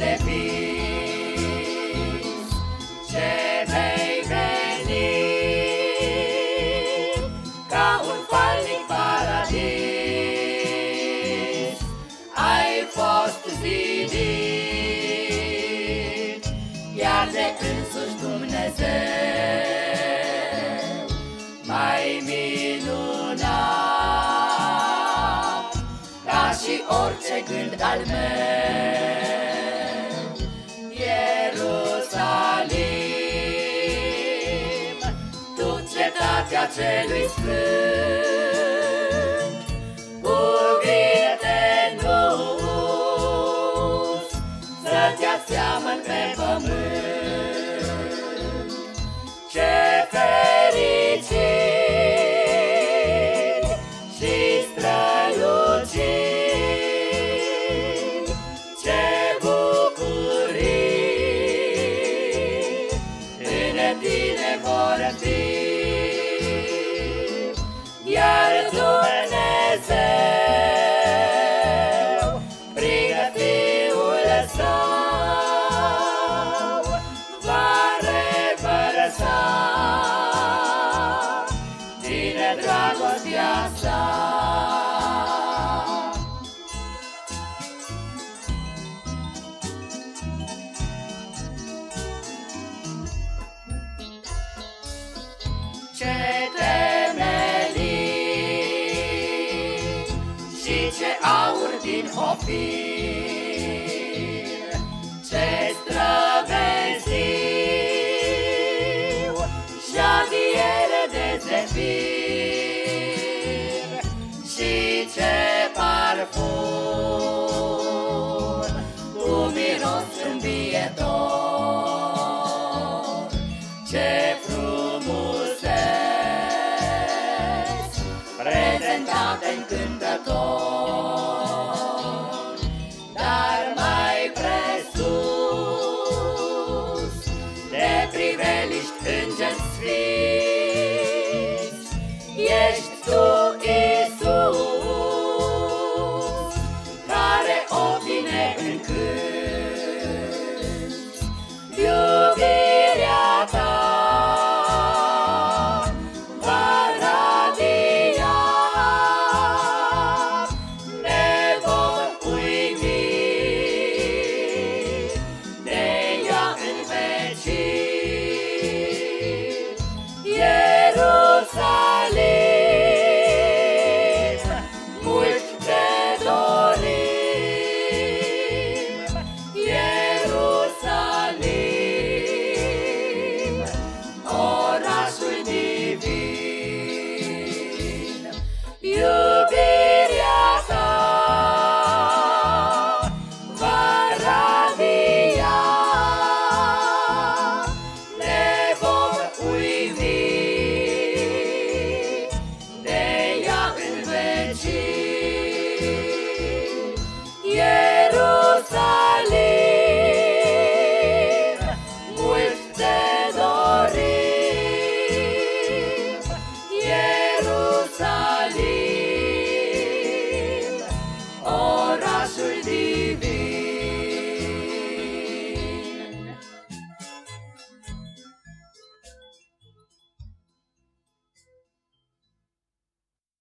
de vis Ce vei veni Ca un falnic paradis. Ai fost zidit Iar de însuși Dumnezeu Mai minunat. Ca și orice gând al meu cetatea celui sfânt, cu grite nus, să te aseamăn pe pământ. Ce fericiri și străluciri, ce bucurii în tine vor fi. Din ofir, ce străveziu și aviere de zefir. parfum cu miros îmbietor. Ce frumuseți prezentate încântător.